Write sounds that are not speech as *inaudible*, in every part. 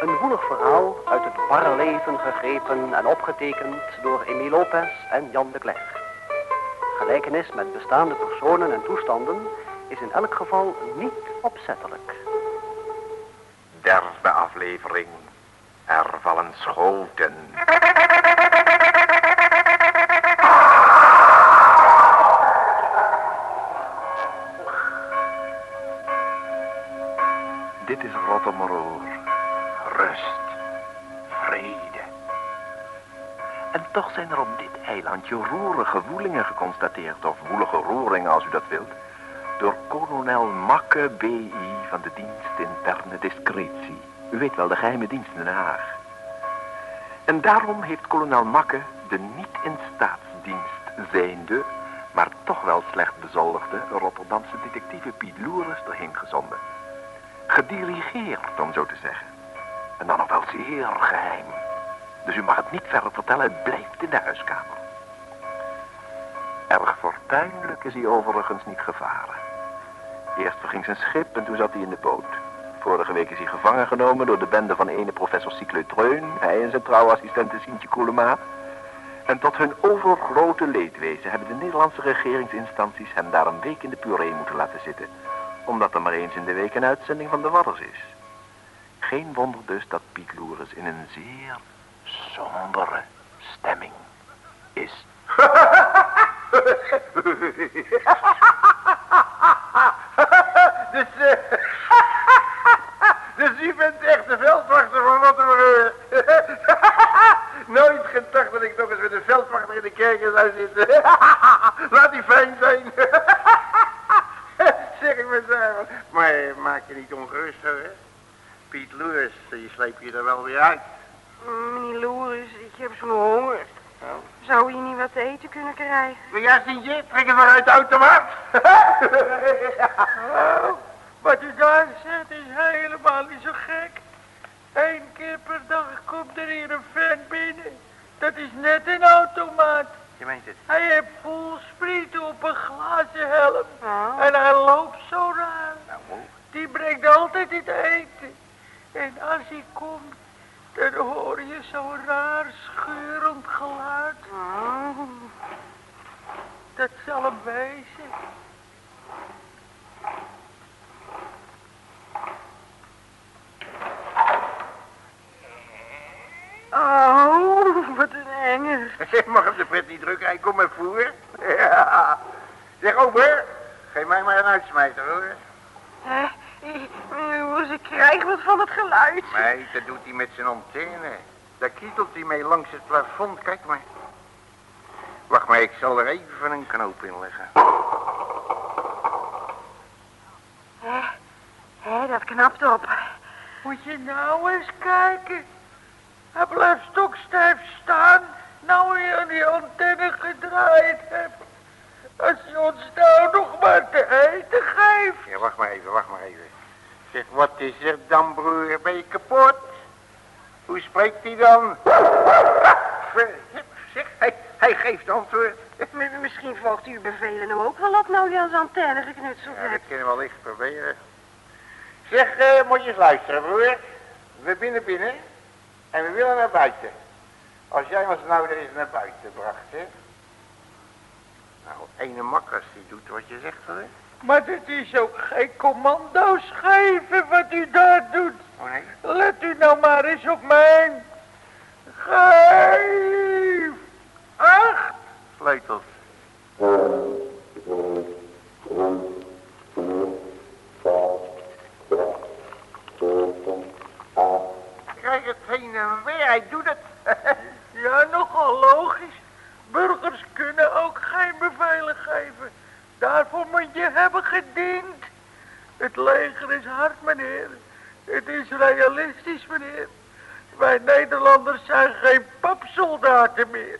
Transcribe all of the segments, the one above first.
Een woelig verhaal uit het barre leven gegrepen en opgetekend door Emile Lopez en Jan de Klerk. Gelijkenis met bestaande personen en toestanden is in elk geval niet opzettelijk. Derde aflevering. Er vallen schoten. Rust. Vrede. En toch zijn er op dit eilandje roerige woelingen geconstateerd, of woelige roeringen als u dat wilt, door kolonel Makke B.I. van de dienst interne discretie. U weet wel, de geheime dienst in Den Haag. En daarom heeft kolonel Makke de niet in staatsdienst zijnde, maar toch wel slecht bezoldigde Rotterdamse detectieve Piet Loeres erheen gezonden. Gedirigeerd, om zo te zeggen. En dan nog wel zeer geheim. Dus u mag het niet verder vertellen, het blijft in de huiskamer. Erg fortuinlijk is hij overigens niet gevaren. Eerst verging zijn schip en toen zat hij in de boot. Vorige week is hij gevangen genomen door de bende van ene professor Cyclotreun, hij en zijn trouwassistente Sintje Koelema. En tot hun overgrote leedwezen hebben de Nederlandse regeringsinstanties hem daar een week in de puree moeten laten zitten. Omdat er maar eens in de week een uitzending van de Wadders is. Geen wonder dus dat Piet Loeres in een zeer sombere stemming is. dus, eh, *laughs* dus u bent echt de veldwachter van Rotterdam. *laughs* Nooit gedacht dat ik nog eens met een veldwachter in de kerk zou zitten. *laughs* Laat die fijn zijn. Maar maak je niet ongerust hoor. hè? Piet Loers, je sleep je er wel weer uit. Meneer Loeris, ik heb zo'n honger. Zou je niet wat te eten kunnen krijgen? Wil jij Sintje? Trek het maar uit de automaat. *laughs* Oh, wat u daar zegt is helemaal niet zo gek. Eén keer per dag komt er hier een vent binnen. Dat is net een automaat. Je meent het. Hij heeft vol spriet op een glazen helm. Oh. En hij loopt zo raar. Nou. Die brengt altijd het eten. En als hij komt, dan hoor je zo'n raar scheurend geluid. Oh. Dat zal hem wezen. Oh, *laughs* Zeg, mag hem de pret niet drukken? Hij komt met voer. *laughs* Ja. Zeg, over. Geef mij maar een uitsmijter, hoor. Hè? Eh, Ze krijgen wat van het geluid. Nee, dat doet hij met zijn antenne. Daar kietelt hij mee langs het plafond. Kijk maar. Wacht maar, ik zal er even een knoop in leggen. Hè? Hè, dat knapt op. Moet je nou eens kijken. Hij blijft stokstijf staan. Nou je aan die antenne gedraaid hebt. Als je ons nou nog maar te eten geeft. Ja, wacht maar even, wacht maar even. Zeg, wat is er dan, broer? Ben je kapot? Hoe spreekt hij dan? Zeg, hij, hij geeft antwoord. Misschien volgt u bevelen nou ook wel op nou die aan zijn antenne geknutseld Ja, dat hebt. kunnen we wellicht proberen. Zeg, eh, moet je eens luisteren, broer. We binnen binnen en we willen naar buiten. Als jij ons nou er eens naar buiten bracht, hè. Nou, ene makkers die doet wat je zegt, hoor. Maar dit is ook geen commando's geven wat u daar doet. Oh nee? Let u nou maar eens op mijn. Geef. Realistisch, meneer. Wij Nederlanders zijn geen papsoldaten meer.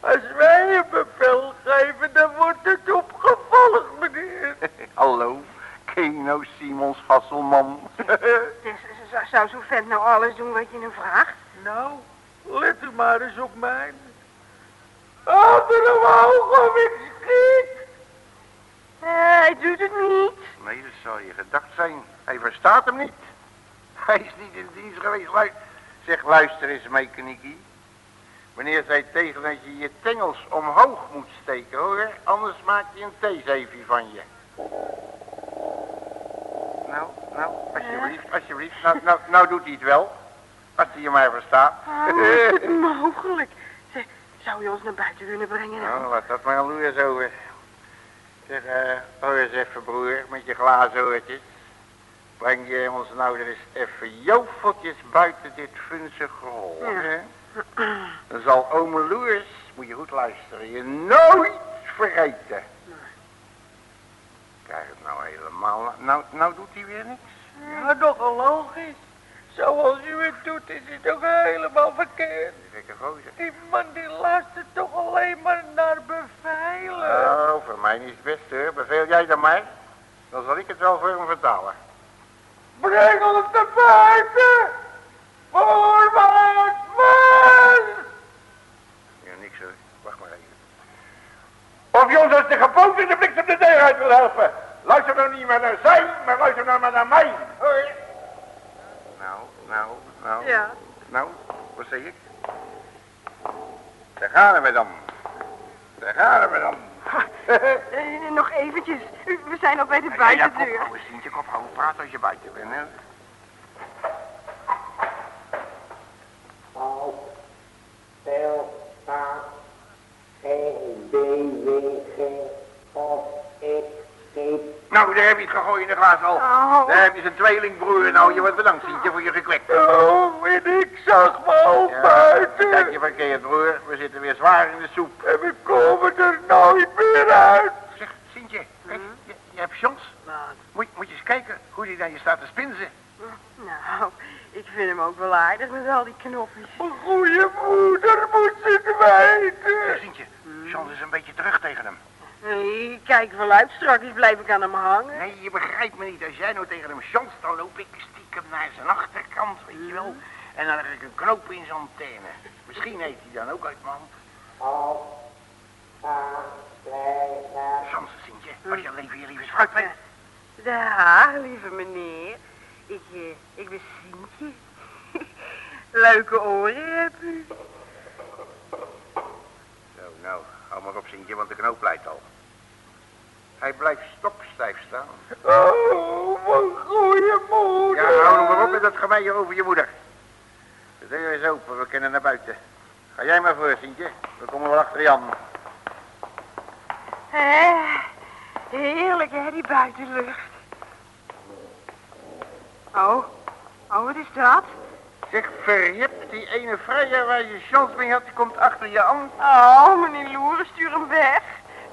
Als wij een bevel geven, dan wordt het opgevolgd, meneer. *laughs* Hallo, Keno Simons Hasselman. *laughs* Dus z- zou zo'n vent nou alles doen wat je hem vraagt? Nou, let u maar eens op mij. Andere ogen ik schiet. Eh, hij doet het niet. Nee, dat zou je gedacht zijn. Hij verstaat hem niet. Hij is niet in dienst geweest. Lu- zeg, luister eens, mechaniekie. Meneer zei tegen dat je je tengels omhoog moet steken, hoor. Anders maak je een theezeefje van je. Nou, nou, alsjeblieft, alsjeblieft. Nou, nou, nou doet hij het wel. Als hij je maar verstaat. Oh, *laughs* mogelijk? Zeg, zou je ons naar buiten willen brengen? Nou, laat dat maar al eens over. Zeg, eh, hoor eens even, broer, met je glazen oortjes. Breng je ons nou er eens even joveltjes buiten dit vunzige hol, Ja. hè? Dan zal ome Loers, moet je goed luisteren, je nooit vergeten. Krijg het nou helemaal, nou, nou doet hij weer niks. Ja, nogal logisch. Zoals u het doet is het ook helemaal verkeerd. Die gekke gozer. Die man die luistert toch alleen maar naar bevelen. Nou, voor mij niet het beste, hoor. Beveel jij dan maar. Dan zal ik het wel voor hem vertalen. Breng ons naar buiten! Voorwaarts, man! Ja, niks hoor. Wacht maar even. Of je ons als de gepoot in de bliksem de deur uit wil helpen. Luister nou niet meer naar zij, maar luister nou maar naar mij. Hoor. Nou, nou, nou. Ja. Nou, wat zeg ik? Daar gaan we dan. Daar gaan we dan. Eh, nog eventjes. We zijn al bij de Ja, ja, buitendeur. kop houden, Sintje, kop houden. Praat als je buiten bent, hè. Of ik zit Nou, daar heb je het gegooid in de glaas al. Oh. Daar heb je zijn tweelingbroer. Nou, je wordt bedankt, Sintje, voor je gekwekt. Oh, en ik zag me al Ja, buiten. Kijk je verkeerd, broer. We zitten weer zwaar in de soep. En we komen er nooit meer uit. Zeg, Sintje, kijk, je, je hebt chance. Moet, moet je eens kijken hoe hij naar je staat te spinzen. Nou, ik vind hem ook wel aardig met al die knopjes. Mijn goede moeder moet het weten. Zeg, Sintje, chance is een beetje terug tegen hem. Nee, kijk wel uit. Straks blijf ik aan hem hangen. Nee, je begrijpt me niet. Als jij nou tegen hem chance, dan loop ik stiekem naar zijn achterkant, weet je wel. En dan leg ik een knoop in zijn antenne. Misschien eet hij dan ook uit mijn hand. Chance, Sintje, als je leven je lieve fruit bent. Daar, lieve meneer. Ik, eh, ik ben Sintje. *laughs* Leuke oren heb u. Zo, nou, hou maar op, Sintje, want de knoop blijft al. Hij blijft stokstijf staan. Oh, mijn goede moeder. Ja, hou nog maar op met dat gemeen over je moeder. De deur is open, we kunnen naar buiten. Ga jij maar voor, Sintje. We komen wel achter Jan. Hé, heerlijk hè, die buitenlucht. Oh, oh, wat is dat? Zeg, verjep, die ene vrijer waar je chance mee had, die komt achter je aan. Oh, meneer Loeren, stuur hem weg.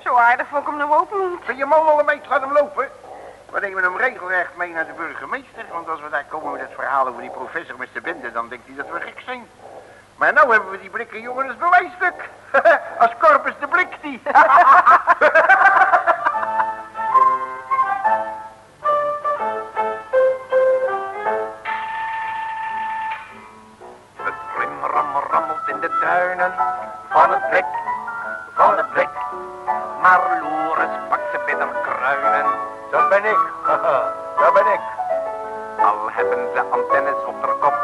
Zo aardig vond ik hem nou ook niet. Vind je man al een beetje laat hem lopen? We nemen hem regelrecht mee naar de burgemeester. Want als we daar komen met het verhaal over die professor met bende, dan denkt hij dat we gek zijn. Maar nou hebben we die blikken jongen als bewijsstuk. *laughs* als Corpus de blik die. *laughs* ben ik, *laughs* dat ben ik. Al hebben ze antennes op haar kop.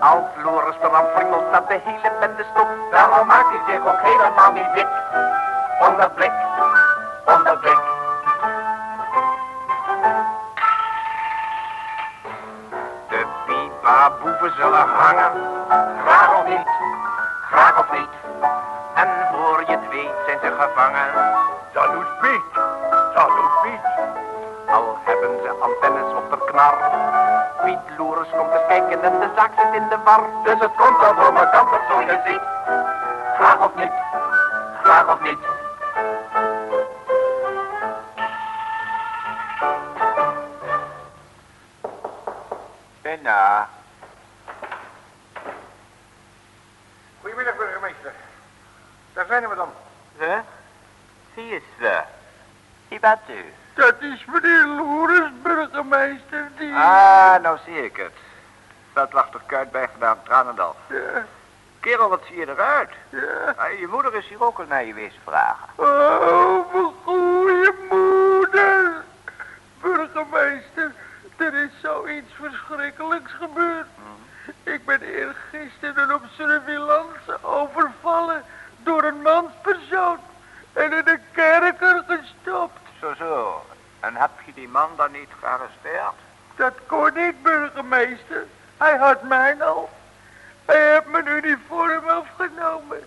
Als Loris eraan friemelt, staat de hele bende stop. Daarom maakt hij zich ook helemaal niet dik. Van dat blik, van dat blik. De pipa-boeven zullen hangen. Graag of niet, graag of niet. En voor je het weet zijn ze gevangen. Knar. Piet Loeres komt eens kijken en de zaak zit in de war. Dus het komt al voor mijn kant op zo je ziet. Graag of niet, graag of niet. Benna. Goedemiddag, burgemeester. Daar zijn we dan. Hè? Wie is ze? Bent u? Dat is meneer Loeres, burgemeester, die... Ah, nou zie ik het. Dat lag toch kuit bij gedaan, Tranendal. Ja, Kerel, wat zie je eruit? ja. Ah, je moeder is hier ook al naar je wezen vragen. Oh, mijn goede moeder. Burgemeester, er is zoiets verschrikkelijks gebeurd. Ik ben eergisteren op surveillance overvallen door een manspersoon en in de kerker gestopt. Zo, zo. En heb je die man dan niet gearresteerd? Dat kon niet, burgemeester. Hij had mij al. Hij heeft mijn uniform afgenomen.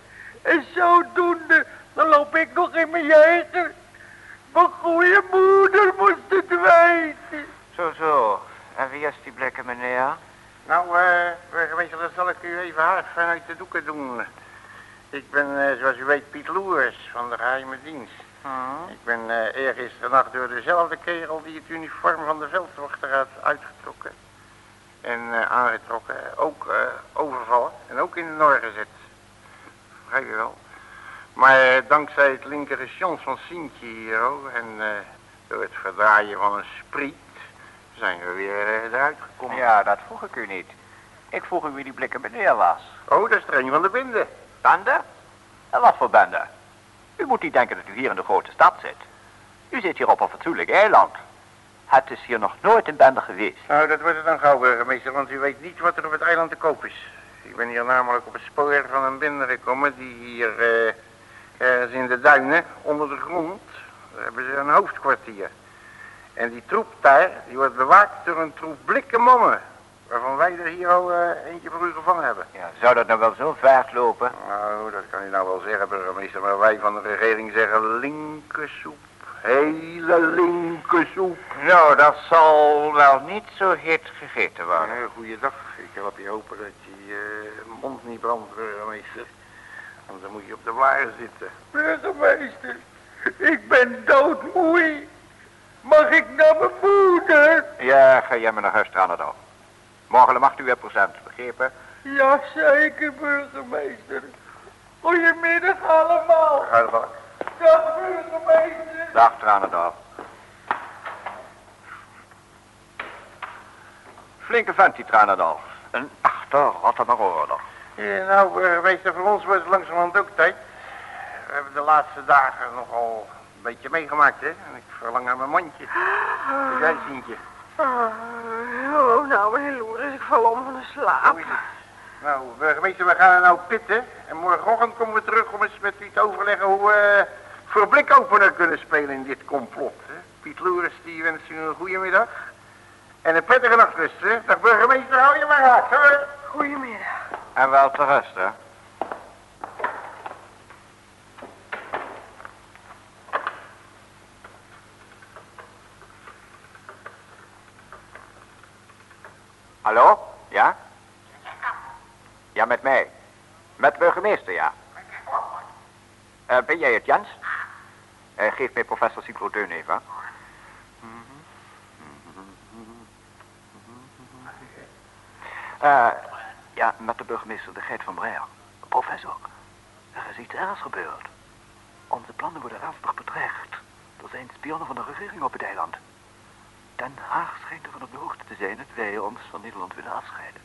En zodoende, dan loop ik nog in mijn jeger. Mijn goede moeder moest het weten. Zo, zo. En wie is die blikken, meneer? Nou, eh, burgemeester, dan zal ik u even hard vanuit de doeken doen. Ik ben, eh, zoals u weet, Piet Loers van de geheime dienst. Hm? Ik ben eh eergisternacht door dezelfde kerel die het uniform van de veldwachter had uitgetrokken. En eh, aangetrokken, ook eh, overvallen en ook in de nor gezet. Je wel? Maar eh, dankzij het linkere chans van Sintje hier ook en eh, door het verdraaien van een spriet zijn we weer eruit gekomen. Ja, dat vroeg ik u niet. Ik vroeg u wie die blikken meneer was. Oh, dat is er een van de binden. Bende? En wat voor bende? U moet niet denken dat u hier in de grote stad zit. U zit hier op een fatsoenlijk eiland. Het is hier nog nooit een bende geweest. Nou, dat wordt het dan gauw, burgemeester, want u weet niet wat er op het eiland te koop is. Ik ben hier namelijk op het spoor van een bende gekomen die hier eh, ergens in de duinen, onder de grond, daar hebben ze een hoofdkwartier. En die troep daar, die wordt bewaakt door een troep blikken mannen, waarvan wij er hier al eh, eentje voor u gevangen hebben. Ja, zou dat nou wel zo ver lopen? Nou, dat kan u nou wel zeggen, burgemeester, maar wij van de regering zeggen linkersoep. Hele linkersoep. Nou, dat zal wel niet zo heet gegeten worden. Uh, goeiedag. Ik help je hopen dat je eh, mond niet brandt, burgemeester. Want dan moet je op de waar zitten. Burgemeester, ik ben doodmoei. Mag ik naar mijn moeder? Ja, ga jij maar naar huis, Tranendal. Morgen mag u weer procent, begrepen? Ja, zeker, burgemeester. Goedemiddag allemaal. Ga er Dag, burgemeester. Dag, Tranendal. Flinke vent, die Tranendal. Een echte Rotterdam Ja, nou, burgemeester, voor ons wordt het langzamerhand ook tijd. We hebben de laatste dagen nogal een beetje meegemaakt, hè. En ik verlang naar mijn mandje. Dus jij, Sientje. Ah, oh, nou, meneer Loeres, ik val om van de slaap. Hoe is het? Nou, burgemeester, we gaan er nou pitten. En morgenochtend komen we terug om eens met u te overleggen hoe we voor blikopener kunnen spelen in dit complot. Hè? Piet Loeres, die wenst u een goede middag. En een prettige nachtrust, hè. Dag burgemeester, hou je maar hard, hoor. Goedemiddag. En wel te rusten. Hallo? Ja? Ja, met mij. Met burgemeester, ja. Eh, ben jij het, Jens? Eh, geef mij professor Cycloteun even. Eh, ja, met de burgemeester de Geit van Breyer. Professor, er is iets ergs gebeurd. Onze plannen worden ernstig bedreigd. Er zijn spionnen van de regering op het eiland. Den Haag schijnt ervan op de hoogte te zijn dat wij ons van Nederland willen afscheiden.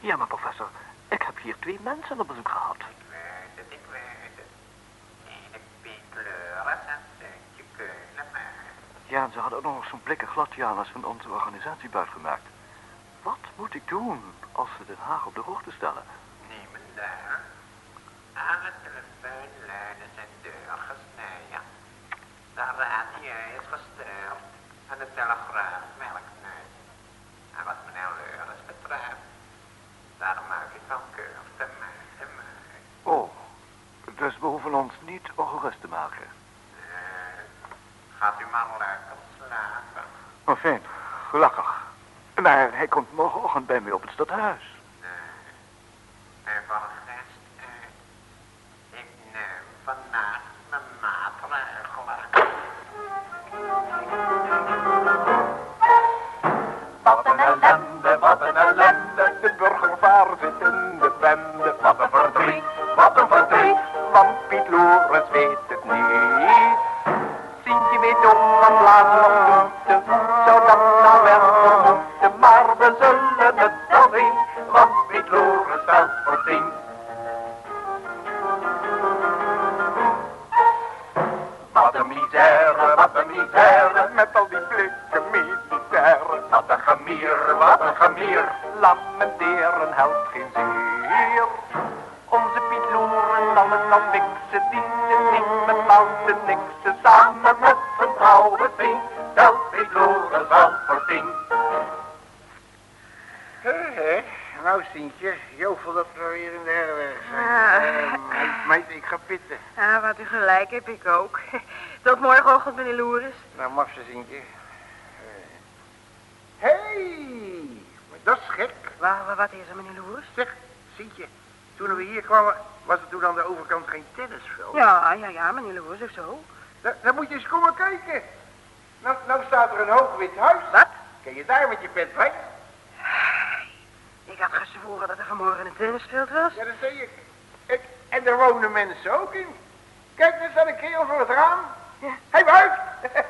Ja, maar professor, ik heb hier twee mensen op bezoek gehad. Ja, en ze hadden ook nog zo'n blikken gladjaners van onze organisatie buitgemaakt. Wat moet ik doen als ze Den Haag op de hoogte stellen? Nemen daar. En de telegraaf melkneus. En wat meneer Leuris betreft, daar maak ik van keur te mij te mij. Oh, dus we hoeven ons niet ongerust te maken. Eh, gaat u maar lekker slapen. Oh, fijn. Gelukkig. Maar hij komt morgenochtend bij mij op het stadhuis. Burgervaar zit in de bende. Wat een verdriet, wat een verdriet, want Piet Lorenz weet het niet. Sintje weet ook van blazen of moeten, zou dat nou wel moeten. Maar we zullen het wel zien, want Piet voor tien. Wat een misère, wat een misère, met al die blikken militairen. gemier, wat een gemier. Lamenteren helpt geen zeer. Onze Piet Loeren zal het dan fixen, die is niet met louter niksen. Samen met zijn trouwe vriend, stelt Piet Loeren wel voor tien. Hé, hé. Nou, Sintje, Jovel dat we weer in de herberg zijn. Ah. Eh, meid, ik ga pitten. Ja, wat u gelijk heb ik ook. *laughs* Tot morgenochtend, meneer Loeris. Nou, mag ze, Sintje. Hé, hey, maar dat is gek. Wa- wa- wat is er, meneer Loeris? Zeg, Sintje, toen we hier kwamen, was er toen aan de overkant geen tennisveld? Ja, ja, ja, meneer Loeris, of zo. Dan, dan moet je eens komen kijken. Nou, nou staat er een hoog wit huis. Wat? Ken je daar met je pet bij? Ik had gezworen dat er vanmorgen een tennisveld was. Ja, dat zie ik. ik. En er wonen mensen ook in. Kijk, daar staat een kerel voor het raam. Ja. Hij buit. *laughs*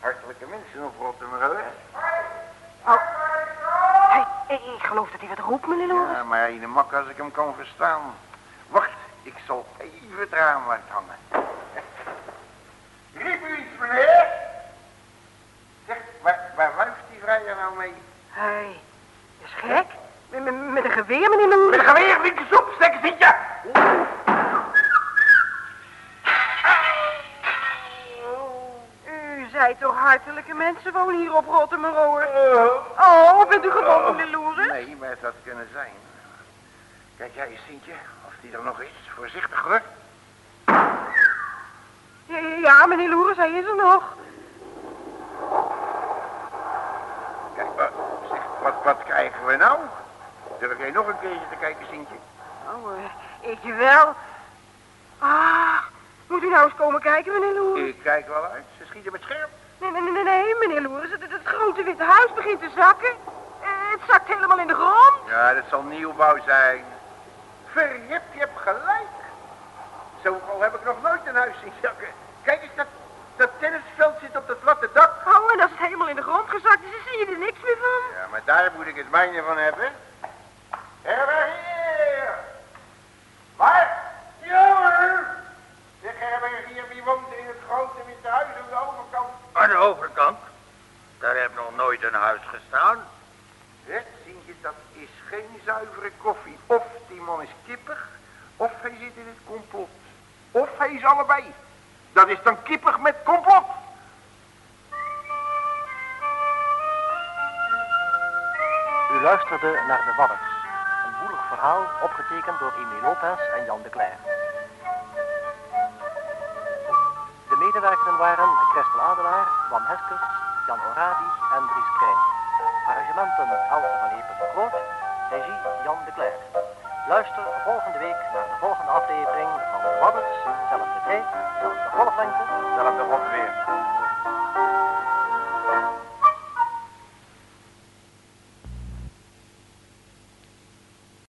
Hartelijke mensen op Rotterdam. Oh. Hey, ik, ik geloof dat hij wat roept, meneer Loeris. Ja, maar in de mak als ik hem kan verstaan. Wacht, ik zal even het raam uithangen. *laughs* Riep u iets, meneer? Zeg, waar, waar wuift die vrijer nou mee? Hey, is gek. Met, met, met een geweer, meneer Loeris. Met een geweer, links op, stek zit je. Toch hartelijke mensen wonen hier op Rottermeroer? Oh, bent u gewoon, meneer Loeris? Nee, maar het had kunnen zijn. Kijk jij eens, Sintje, of die er nog is. Voorzichtig hoor. Ja, ja, meneer Loeris, hij is er nog. Kijk, wat, zeg, wat, wat krijgen we nou? Durf jij nog een keertje te kijken, Sintje? Oh, ik wel. Ah, moet u nou eens komen kijken, meneer Loeris? Ik kijk wel uit. Ze schieten met scherp. Nee, nee, nee, nee, nee, meneer Loeris. Het, het, het grote witte huis begint te zakken. Eh, het zakt helemaal in de grond. Ja, dat zal nieuwbouw zijn. Verjep, je hebt gelijk. Zo heb ik nog nooit een huis zien zakken. Kijk eens, dat, dat tennisveld zit op dat platte dak. Oh, en als het helemaal in de grond gezakt is, dan zie je er niks meer van. Ja, maar daar moet ik het mijne van hebben. Herbergier! Waar? Jongen! Zeg, herbergier, wie woont er in het grote witte huis aan de overkant? Aan de overkant? Daar heeft nog nooit een huis gestaan. Hè, zie je, dat is geen zuivere koffie. Of die man is kippig, of hij zit in het complot. Of hij is allebei. Dat is dan kippig met complot. U luisterde naar De Wadders. Een woelig verhaal opgetekend door Emile Lopez en Jan de Cler. De medewerkenden waren Christel Adelaar, Wam Heskes, Jan Orabi en Dries Krijn. Arrangementen Else van Epen de Groot, regie Jan de Cler. Luister volgende week naar de volgende aflevering van De Wadders, zelfde tijd, zelfde golflengte, Zelfde weer.